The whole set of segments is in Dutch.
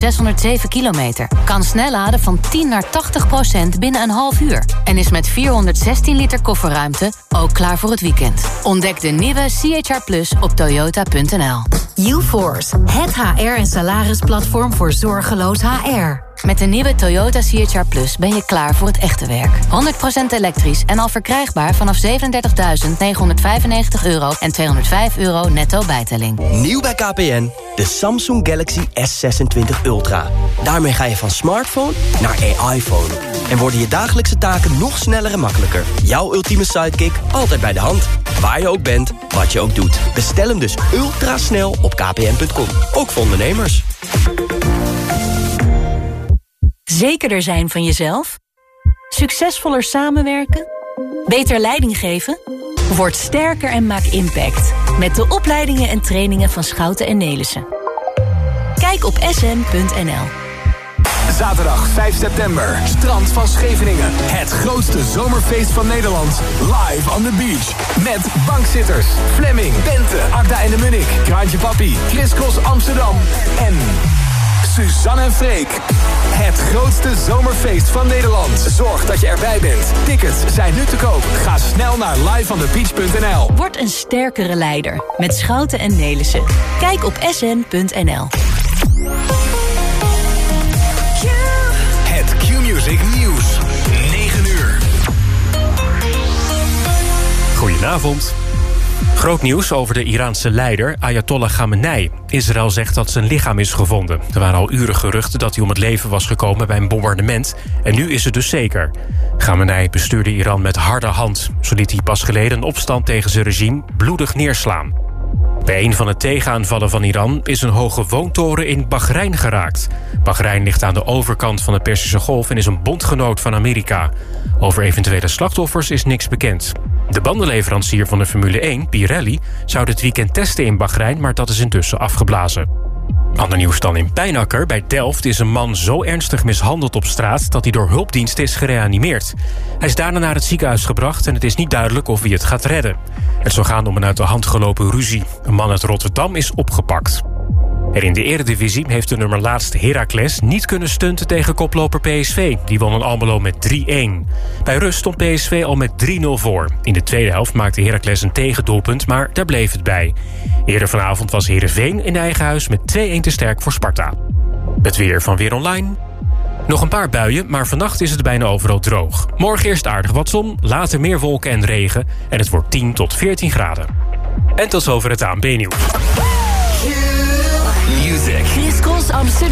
607 kilometer. Kan snel laden van 10 naar 80 procent binnen een half uur. En is met 416 liter kofferruimte ook klaar voor het weekend. Ontdek de nieuwe CHR Plus op toyota.nl. UForce, het HR- en salarisplatform voor zorgeloos HR. Met de nieuwe Toyota CHR Plus ben je klaar voor het echte werk. 100% elektrisch en al verkrijgbaar vanaf 37.995 euro en 205 euro netto bijtelling. Nieuw bij KPN, de Samsung Galaxy S26 Ultra. Daarmee ga je van smartphone naar AI-phone. En worden je dagelijkse taken nog sneller en makkelijker. Jouw ultieme sidekick altijd bij de hand. Waar je ook bent, wat je ook doet. Bestel hem dus ultra snel op kpn.com. Ook voor ondernemers. Zekerder zijn van jezelf? Succesvoller samenwerken? Beter leiding geven? Word sterker en maak impact. Met de opleidingen en trainingen van Schouten en Nelissen. Kijk op sn.nl. Zaterdag 5 september, strand van Scheveningen. Het grootste zomerfeest van Nederland. Live on the beach. Met bankzitters, Fleming, Bente, Agda en de Munnik, Kraantje Papi, Chris Amsterdam en Suzanne en Freek. Het grootste zomerfeest van Nederland. Zorg dat je erbij bent. Tickets zijn nu te koop. Ga snel naar liveonthebeach.nl. Word een sterkere leider met Schouten en Nelissen. Kijk op sn.nl. Het Q-Music Nieuws. 9 uur. Goedenavond. Groot nieuws over de Iraanse leider Ayatollah Khamenei. Israël zegt dat zijn lichaam is gevonden. Er waren al uren geruchten dat hij om het leven was gekomen bij een bombardement. En nu is het dus zeker. Khamenei bestuurde Iran met harde hand. Zo liet hij pas geleden een opstand tegen zijn regime bloedig neerslaan. Bij een van de tegenaanvallen van Iran is een hoge woontoren in Bahrein geraakt. Bahrein ligt aan de overkant van de Persische Golf en is een bondgenoot van Amerika. Over eventuele slachtoffers is niks bekend. De bandenleverancier van de Formule 1, Pirelli, zou dit weekend testen in Bahrein... maar dat is intussen afgeblazen. Ander nieuws dan in Pijnakker. Bij Delft is een man zo ernstig mishandeld op straat... dat hij door hulpdiensten is gereanimeerd. Hij is daarna naar het ziekenhuis gebracht... en het is niet duidelijk of hij het gaat redden. Het zou gaan om een uit de hand gelopen ruzie. Een man uit Rotterdam is opgepakt. En in de eredivisie heeft de nummer laatst Heracles niet kunnen stunten tegen koploper PSV. Die won een Almelo met 3-1. Bij rust stond PSV al met 3-0 voor. In de tweede helft maakte Heracles een tegendoelpunt, maar daar bleef het bij. Eerder vanavond was Heerenveen in eigen huis met 2-1 te sterk voor Sparta. Het weer van Weer Online. Nog een paar buien, maar vannacht is het bijna overal droog. Morgen eerst aardig wat zon, later meer wolken en regen... en het wordt 10 tot 14 graden. En tot zover het ANB-nieuws. Music.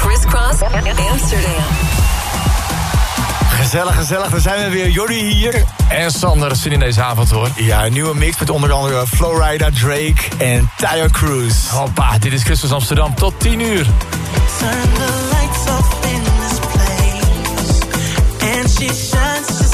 Chris Cross Amsterdam. Chris Cross Amsterdam. Gezellig, gezellig. Dan zijn we weer. Jordi hier. En Sander, zin in deze avond hoor. Ja, een nieuwe mix met onder andere Flowrider, Drake en Tyre Cruz. Hoppa, dit is Christus Amsterdam tot 10 uur. Turn the lights off in this place. And she shines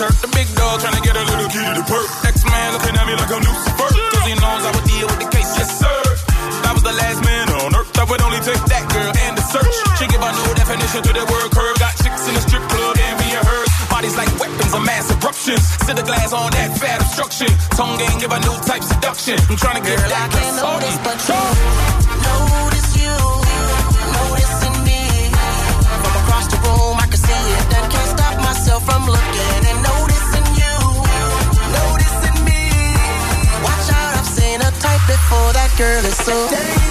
chirp. The big dog trying to get a little kitty to perk. X man looking at me like I'm Lucifer. Cause he knows I would deal with the case, yes sir. I was the last man on earth. I would only take that girl and the search. She give a no definition to the word curve. Got chicks in the strip club and me and hers. Bodies like weapons of mass eruptions. Sit the glass on that fat obstruction. Tongue gang give a new type seduction. I'm trying to get girl, like I can't notice, but you notice you noticing me from across the room. I can see it. That can't stop myself from looking and. Girl is so dangerous.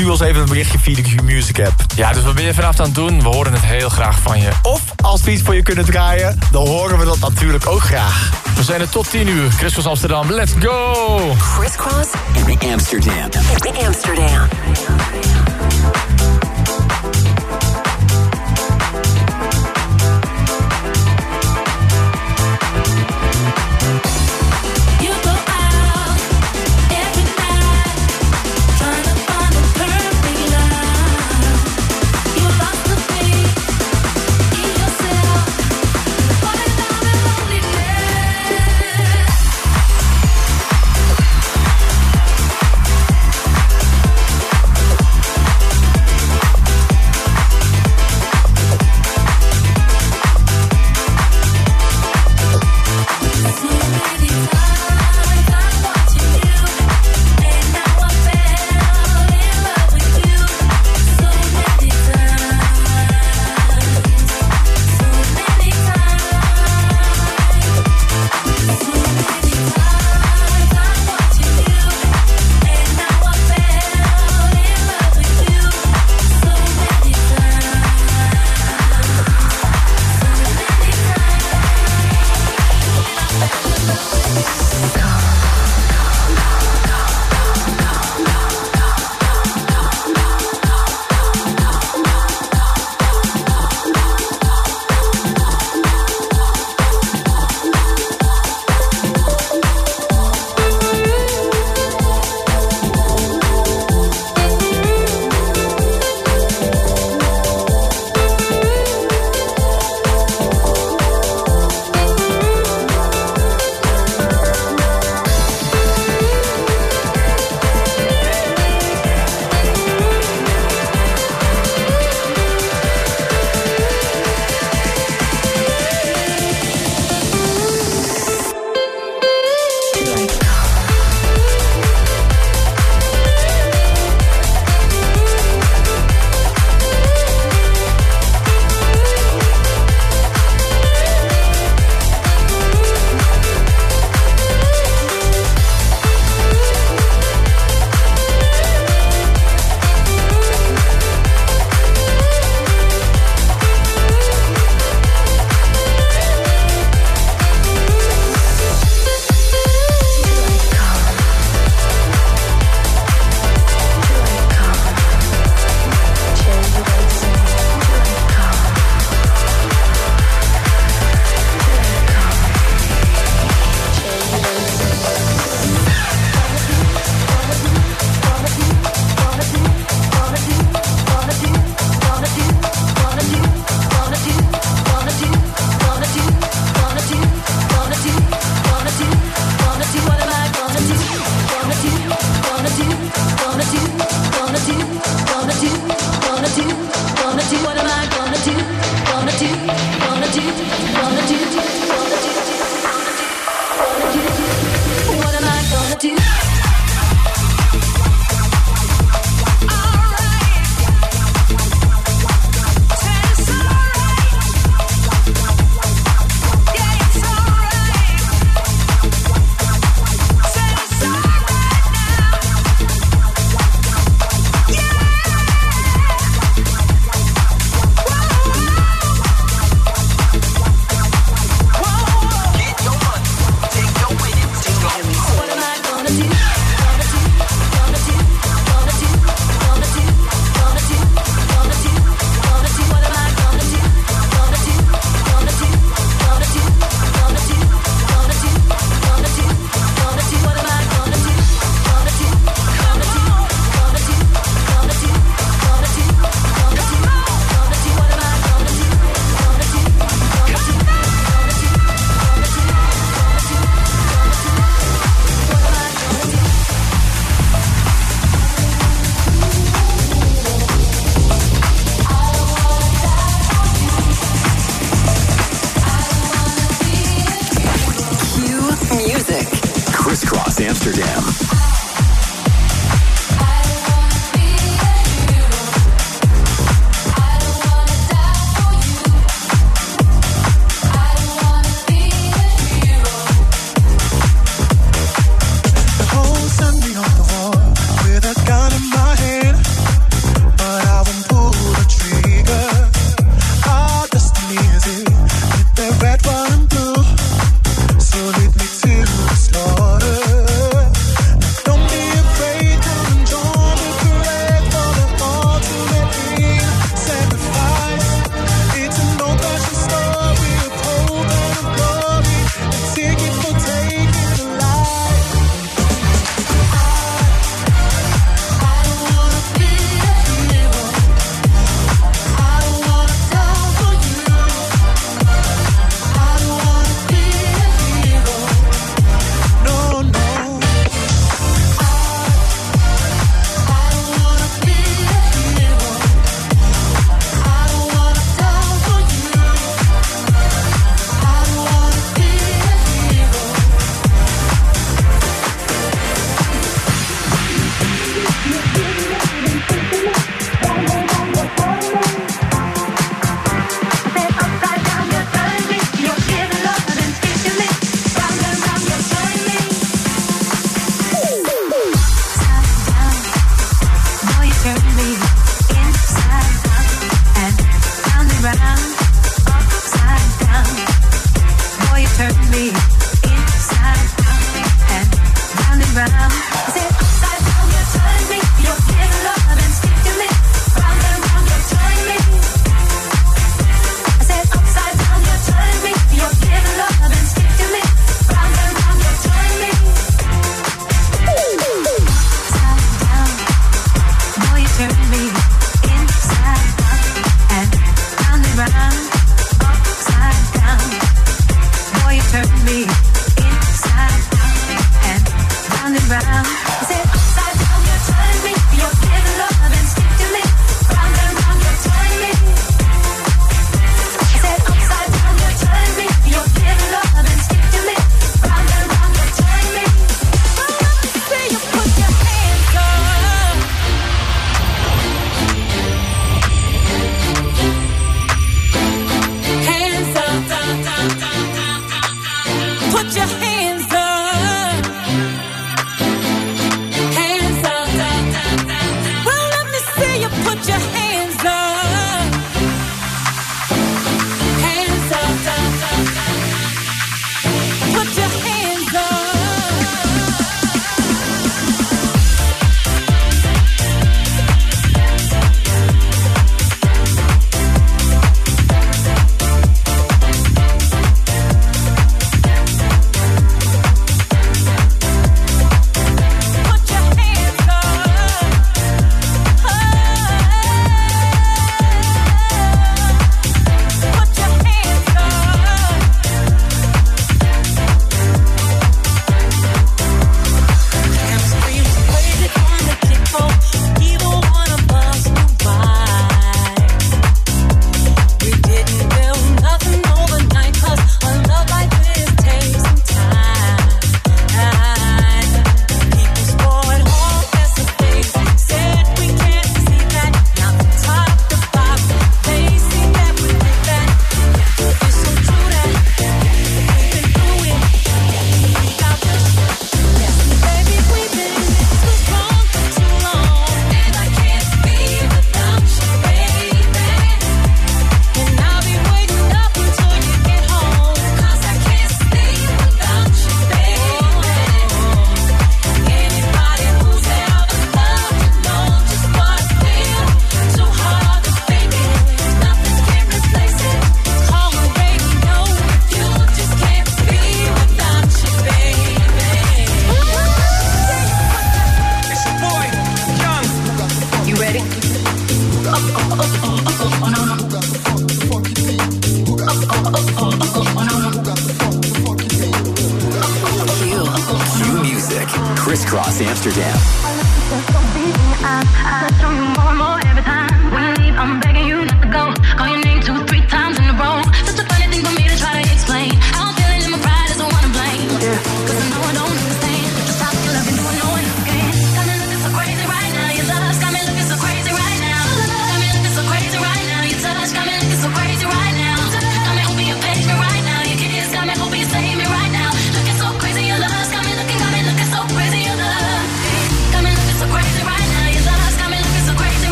Stuur ons even een berichtje via de Q Music app. Ja, dus wat ben je vanavond aan het doen? We horen het heel graag van je. Of als we iets voor je kunnen draaien, dan horen we dat natuurlijk ook graag. We zijn er tot 10 uur. Crisscross Amsterdam, let's go! Crisscross in Amsterdam. In Amsterdam.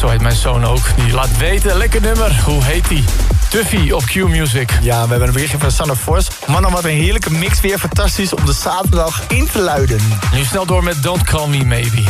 zo heet mijn zoon ook. Die laat weten, lekker nummer. Hoe heet die? Tuffy op Q-Music. Ja, we hebben een berichtje van Sun of Force. Mannen wat een heerlijke mix weer. Fantastisch om de zaterdag in te luiden. Nu snel door met Don't Call Me Maybe.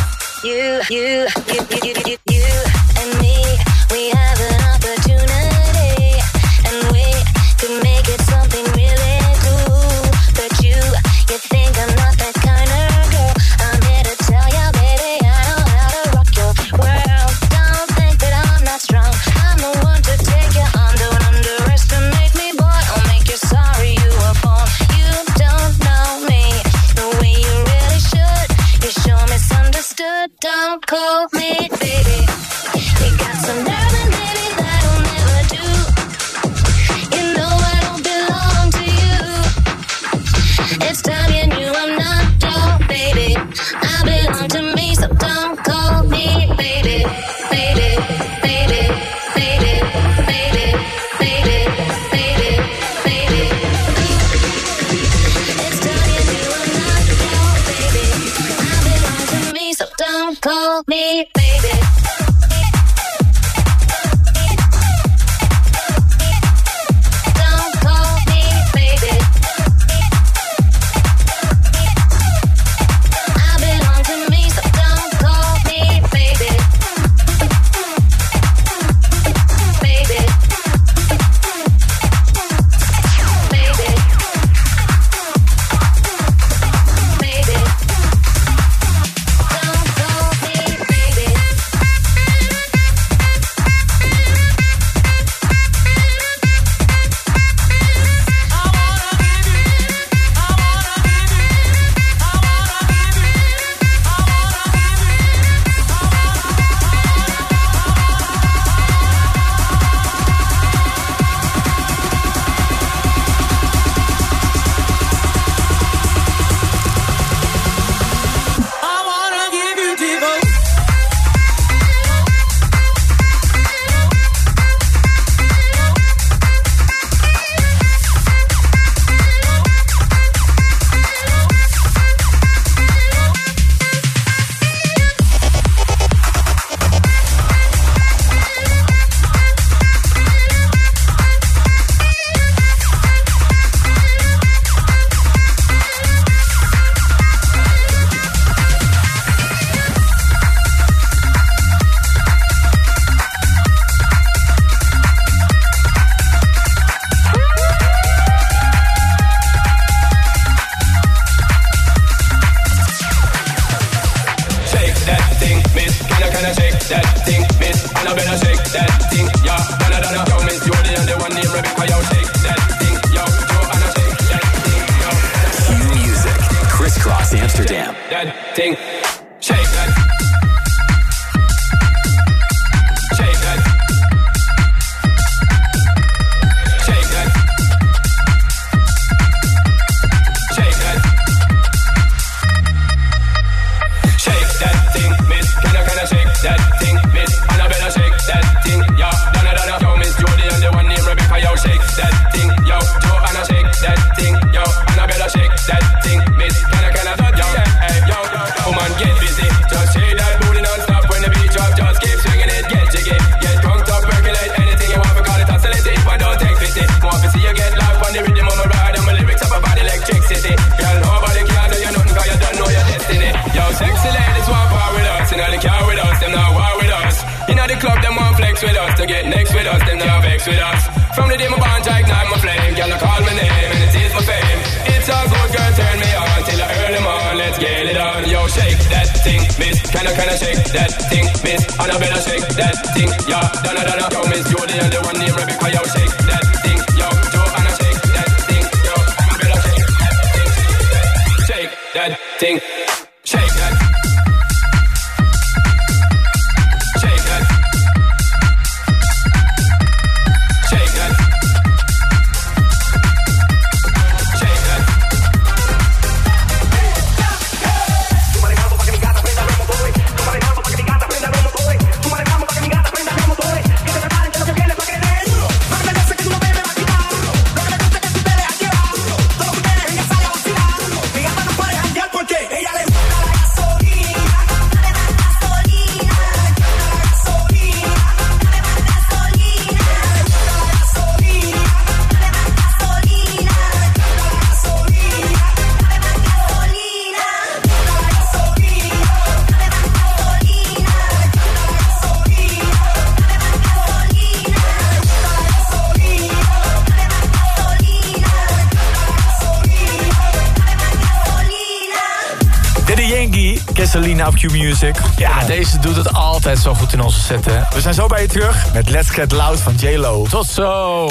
Yankee, Kesselina op Q-Music. Ja, deze doet het altijd zo goed in onze set, hè. We zijn zo bij je terug met Let's Get Loud van J-Lo. Tot zo!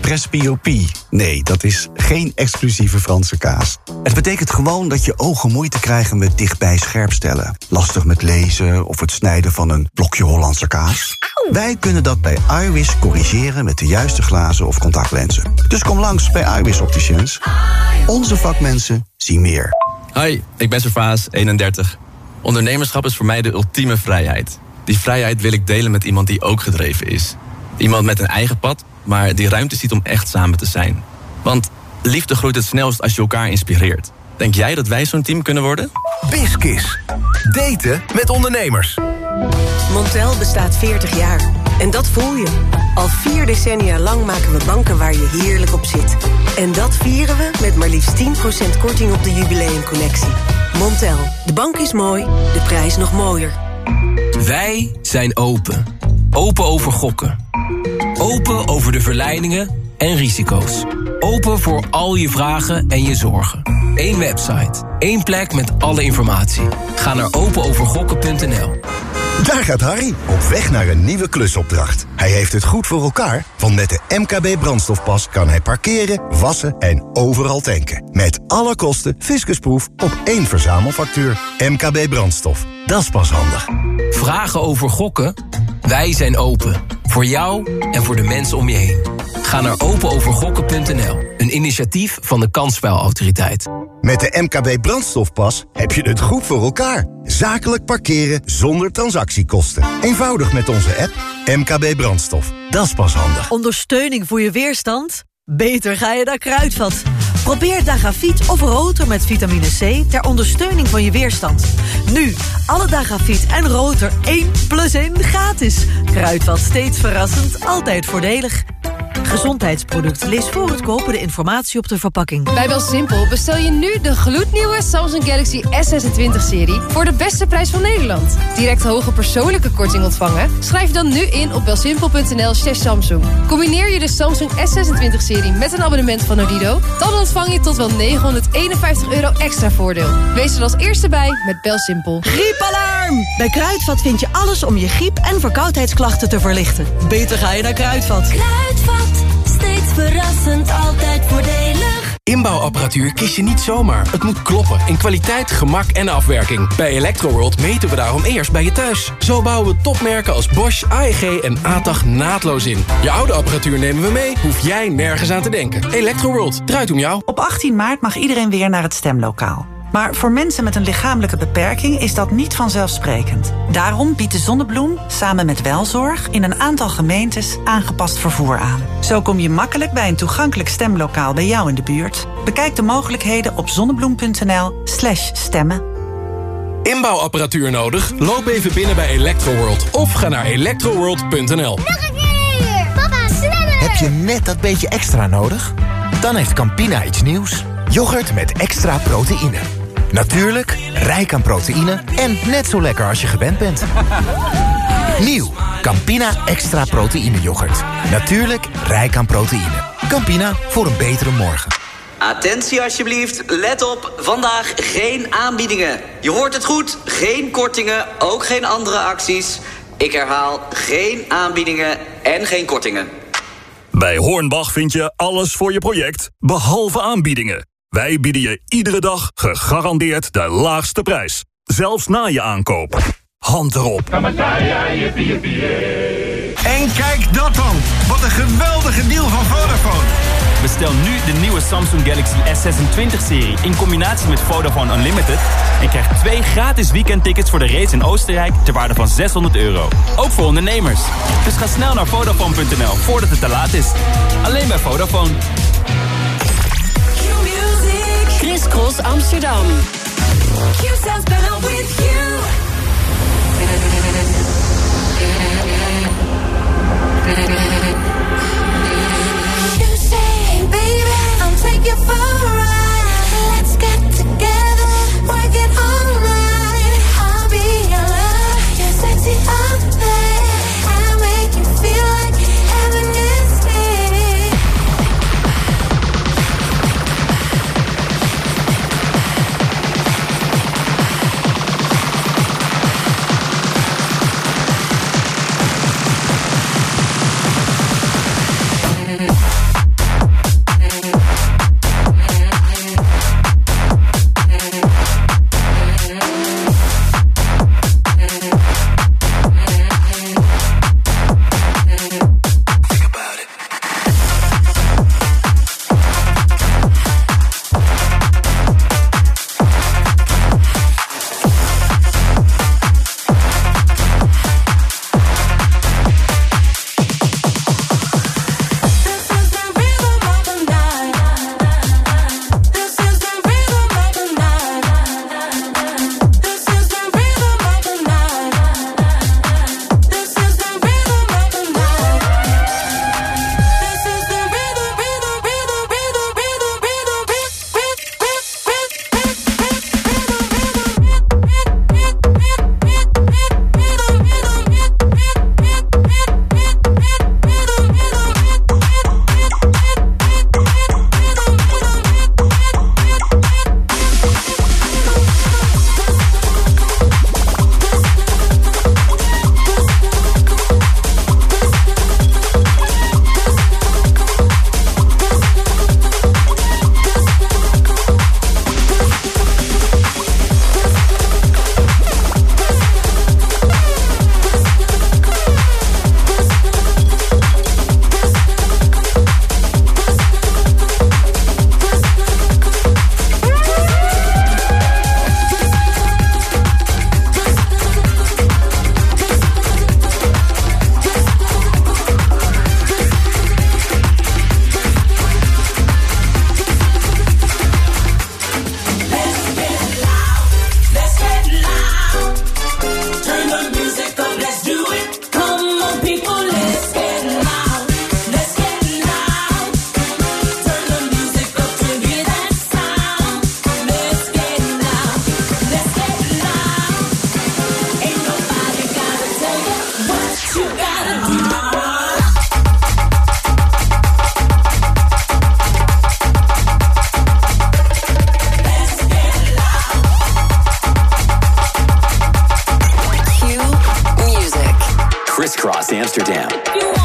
Presbyopie. Nee, dat is geen exclusieve Franse kaas. Het betekent gewoon dat je ogen moeite krijgen met dichtbij scherpstellen. Lastig met lezen of het snijden van een blokje Hollandse kaas. Wij kunnen dat bij iWis corrigeren met de juiste glazen of contactlenzen. Dus kom langs bij iWis Opticians. Onze vakmensen zien meer. Hi, ik ben Servaas, 31. Ondernemerschap is voor mij de ultieme vrijheid. Die vrijheid wil ik delen met iemand die ook gedreven is. Iemand met een eigen pad, maar die ruimte ziet om echt samen te zijn. Want liefde groeit het snelst als je elkaar inspireert. Denk jij dat wij zo'n team kunnen worden? Biskis. Daten met ondernemers. Montel bestaat 40 jaar. En dat voel je. Al vier decennia lang maken we banken waar je heerlijk op zit. En dat vieren we met maar liefst 10% korting op de jubileumcollectie. Montel. De bank is mooi, de prijs nog mooier. Wij zijn open. Open over gokken. Open over de verleidingen en risico's. Open voor al je vragen en je zorgen. Eén website. één plek met alle informatie. Ga naar openovergokken.nl. Daar gaat Harry, op weg naar een nieuwe klusopdracht. Hij heeft het goed voor elkaar, want met de MKB brandstofpas kan hij parkeren, wassen en overal tanken. Met alle kosten fiscusproef op één verzamelfactuur. MKB brandstof, dat is pas handig. Vragen over gokken? Wij zijn open. Voor jou en voor de mensen om je heen. Ga naar openovergokken.nl. Een initiatief van de Kansspelautoriteit. Met de MKB brandstofpas heb je het goed voor elkaar. Zakelijk parkeren zonder transactiekosten. Eenvoudig met onze app MKB brandstof. Dat is pas handig. Ondersteuning voor je weerstand? Beter ga je naar Kruidvat. Probeer Dagafiet of Rotor met vitamine C ter ondersteuning van je weerstand. Nu, alle Dagafiet en Rotor 1 plus 1 gratis. Kruidvat steeds verrassend, altijd voordelig. Gezondheidsproduct. Lees voor het kopen de informatie op de verpakking. Bij Belsimpel bestel je nu de gloednieuwe Samsung Galaxy S26-serie... voor de beste prijs van Nederland. Direct hoge persoonlijke korting ontvangen? Schrijf dan nu in op belsimpel.nl slash Samsung. Combineer je de Samsung S26-serie met een abonnement van Odido... dan ontvang je tot wel 951 euro extra voordeel. Wees er als eerste bij met Belsimpel. Griepalarm! Bij Kruidvat vind je alles om je griep- en verkoudheidsklachten te verlichten. Beter ga je naar Kruidvat. Kruidvat, verrassend, altijd voordelig. Inbouwapparatuur kies je niet zomaar. Het moet kloppen in kwaliteit, gemak en afwerking. Bij Electroworld meten we daarom eerst bij je thuis. Zo bouwen we topmerken als Bosch, AEG en ATAG naadloos in. Je oude apparatuur nemen we mee, hoef jij nergens aan te denken. Electroworld, draait om jou. Op 18 maart mag iedereen weer naar het stemlokaal. Maar voor mensen met een lichamelijke beperking is dat niet vanzelfsprekend. Daarom biedt de Zonnebloem samen met Welzorg in een aantal gemeentes aangepast vervoer aan. Zo kom je makkelijk bij een toegankelijk stemlokaal bij jou in de buurt. Bekijk de mogelijkheden op zonnebloem.nl/slash stemmen. Inbouwapparatuur nodig? Loop even binnen bij Electroworld of ga naar electroworld.nl. Papa, sneller! Heb je net dat beetje extra nodig? Dan heeft Campina iets nieuws. Yoghurt met extra proteïne. Natuurlijk, rijk aan proteïne en net zo lekker als je gewend bent. Nieuw, Campina Extra Proteïne Yoghurt. Natuurlijk rijk aan proteïne. Campina, voor een betere morgen. Attentie alsjeblieft, let op, vandaag geen aanbiedingen. Je hoort het goed, geen kortingen, ook geen andere acties. Ik herhaal, geen aanbiedingen en geen kortingen. Bij Hornbach vind je alles voor je project, behalve aanbiedingen. Wij bieden je iedere dag gegarandeerd de laagste prijs. Zelfs na je aankoop. Hand erop. En kijk dat dan. Wat een geweldige deal van Vodafone. Bestel nu de nieuwe Samsung Galaxy S26-serie in combinatie met Vodafone Unlimited... en krijg twee gratis weekendtickets voor de race in Oostenrijk ter waarde van 600 euro. Ook voor ondernemers. Dus ga snel naar Vodafone.nl voordat het te laat is. Alleen bij Vodafone. Chris Cross Amsterdam. Sounds Amsterdam.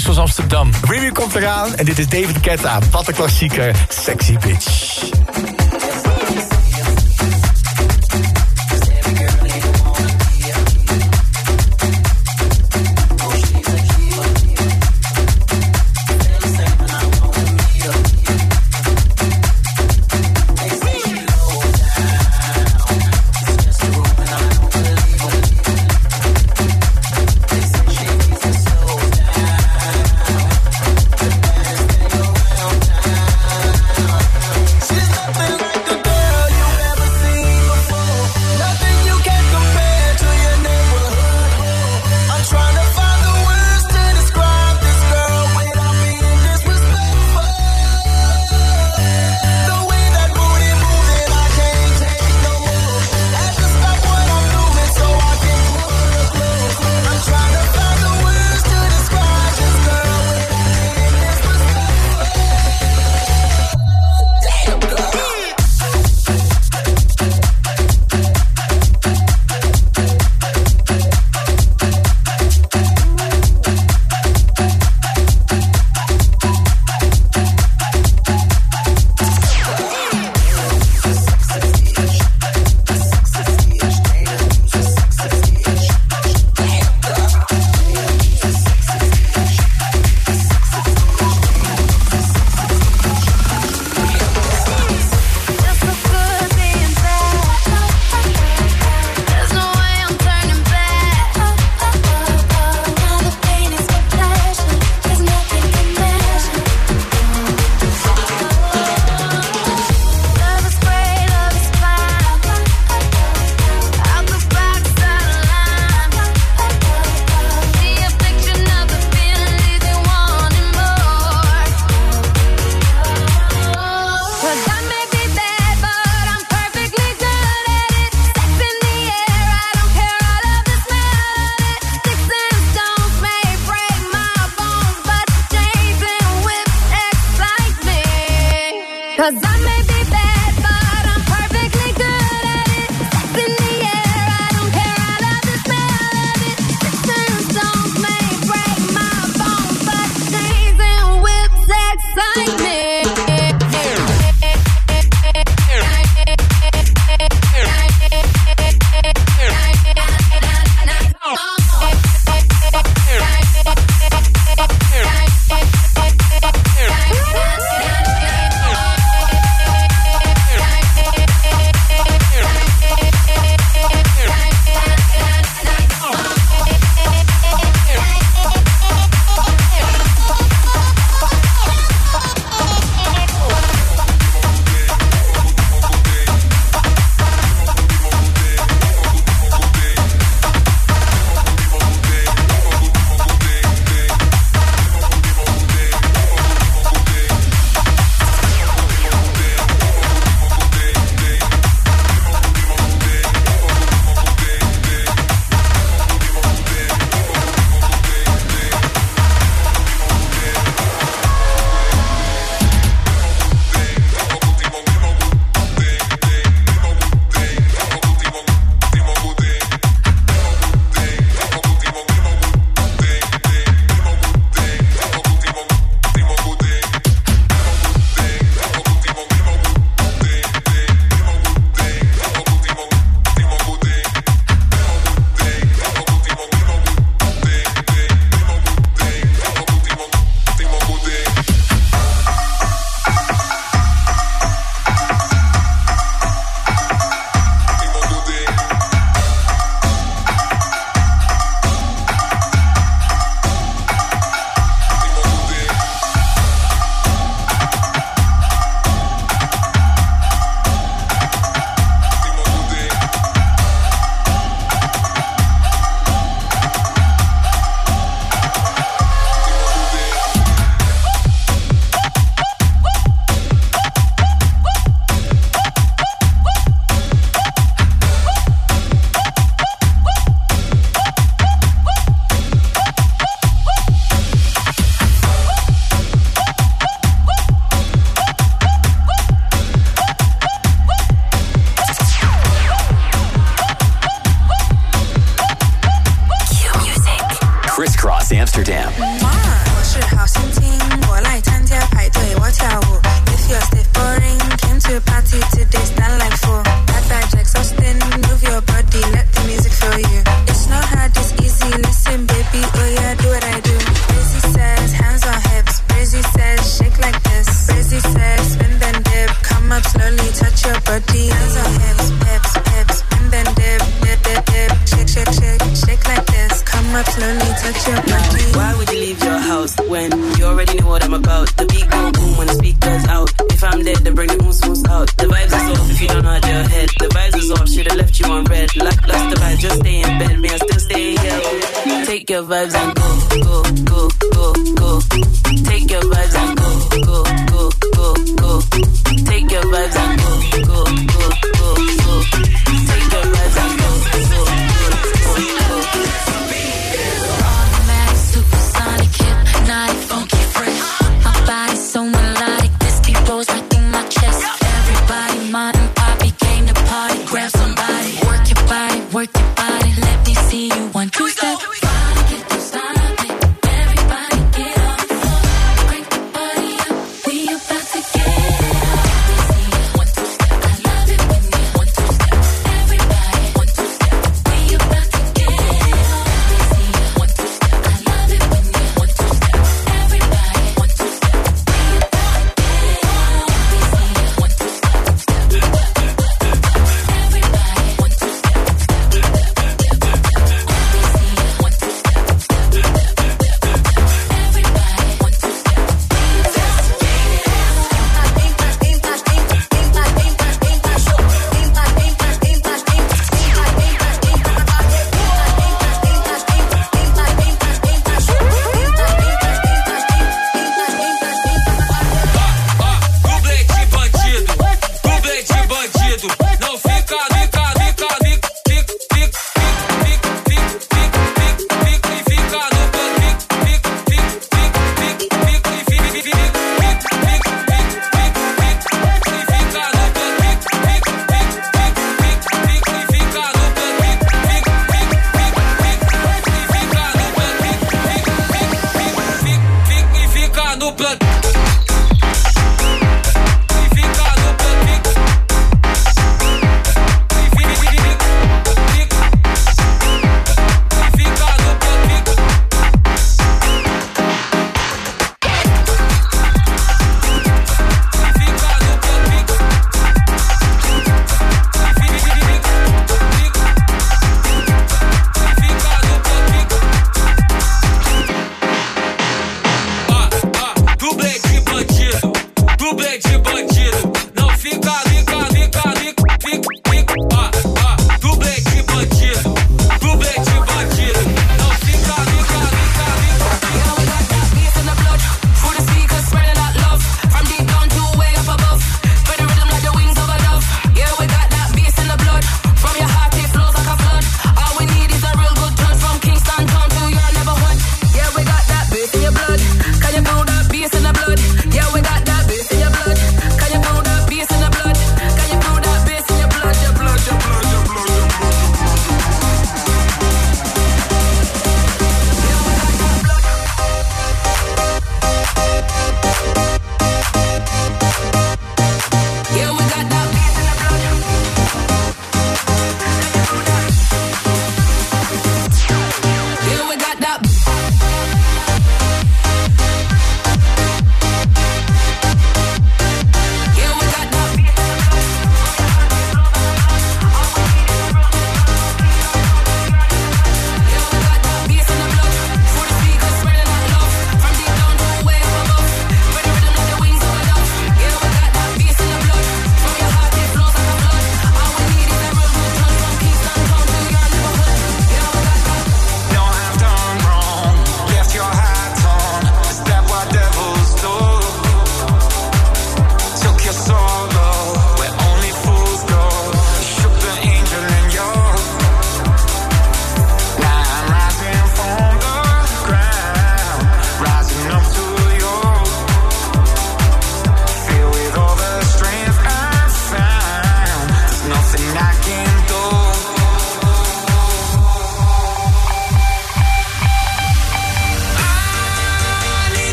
Christus Amsterdam. Remy komt eraan en dit is David Guetta. Wat een klassieker, Sexy Bitch.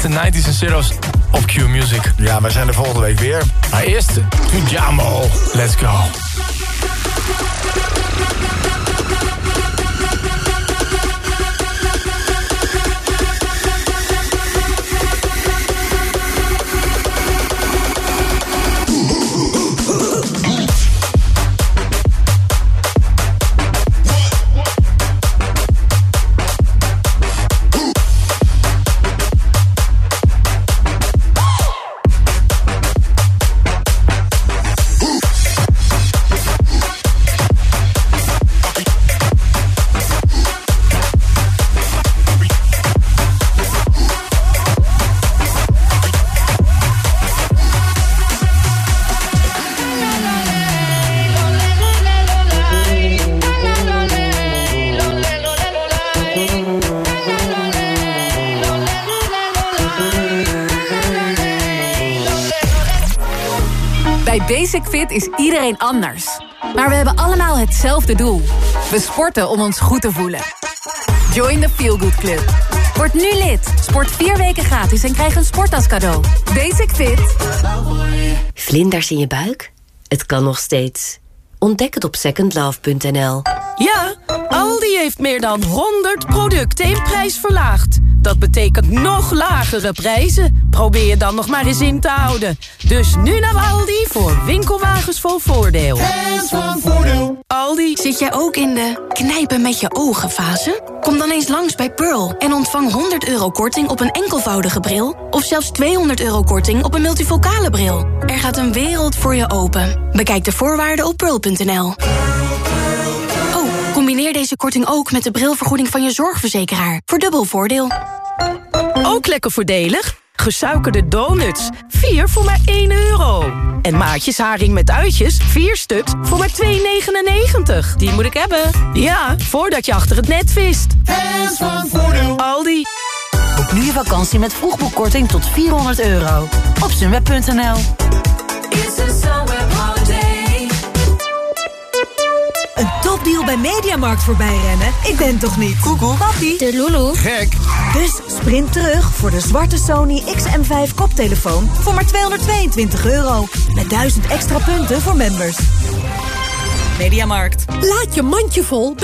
De 90s en zeros op Q Music. Ja, wij zijn er volgende week weer. Maar eerst, Pyjamo. Let's go. Basic Fit is iedereen anders. Maar we hebben allemaal hetzelfde doel. We sporten om ons goed te voelen. Join the Feel Good Club. Word nu lid. Sport vier weken gratis en krijg een sport cadeau. Basic Fit. Vlinders in je buik? Het kan nog steeds. Ontdek het op secondlove.nl. Ja, oh Aldi heeft meer dan 100 producten in prijs verlaagd. Dat betekent nog lagere prijzen. Probeer je dan nog maar eens in te houden. Dus nu naar Aldi voor winkelwagens vol voordeel. van voordeel. Aldi. Zit jij ook in de knijpen met je ogen fase? Kom dan eens langs bij Pearl en ontvang 100 euro korting op een enkelvoudige bril... of zelfs 200 euro korting op een multifocale bril. Er gaat een wereld voor je open. Bekijk de voorwaarden op pearl.nl. Combineer deze korting ook met de brilvergoeding van je zorgverzekeraar. Voor dubbel voordeel. Ook lekker voordelig. Gesuikerde donuts. 4 voor maar 1 euro. En maatjes haring met uitjes. 4 stuks voor maar 2,99. Die moet ik hebben. Ja, voordat je achter het net vist. Hands van voordeel. Aldi. Boek nu je vakantie met vroegboekkorting tot 400 euro. Op sunweb.nl Een topdeal bij Mediamarkt voorbij rennen? Ik ben toch niet? Koekoek. Papi. De Lulu. Gek. Dus sprint terug voor de zwarte Sony XM5 koptelefoon voor maar 222 euro. Met 1000 extra punten voor members. Mediamarkt. Laat je mandje vol bij